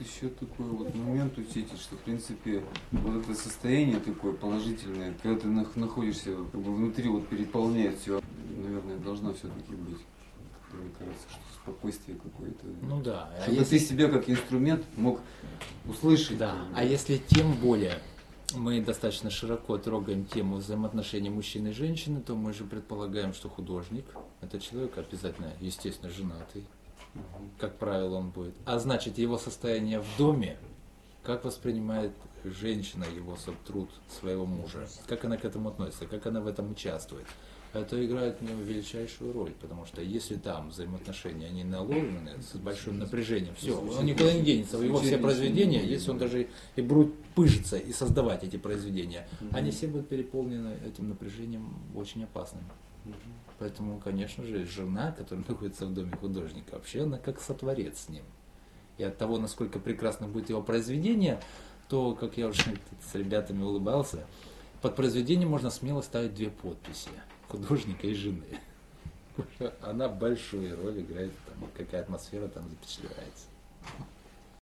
еще такой вот момент учитель, что в принципе вот это состояние такое положительное, когда ты нах- находишься как бы внутри, вот переполняет все, наверное, должна все-таки быть. Мне кажется, что спокойствие какое-то. Ну да. А Чтобы если- ты себя как инструмент мог услышать. Да, а если тем более мы достаточно широко трогаем тему взаимоотношений мужчины и женщины, то мы же предполагаем, что художник – это человек обязательно, естественно, женатый. Как правило, он будет. А значит, его состояние в доме, как воспринимает женщина его труд своего мужа, как она к этому относится, как она в этом участвует. Это играет в него величайшую роль, потому что если там взаимоотношения, они наложены с большим напряжением, все, он никуда не денется, его все произведения, если он даже и будет пыжиться и создавать эти произведения, они все будут переполнены этим напряжением очень опасным. Поэтому, конечно же, жена, которая находится в доме художника, вообще она как сотворец с ним. И от того, насколько прекрасно будет его произведение, то, как я уже с ребятами улыбался, под произведением можно смело ставить две подписи художника и жены. Она большую роль играет, там, какая атмосфера там запечатлевается.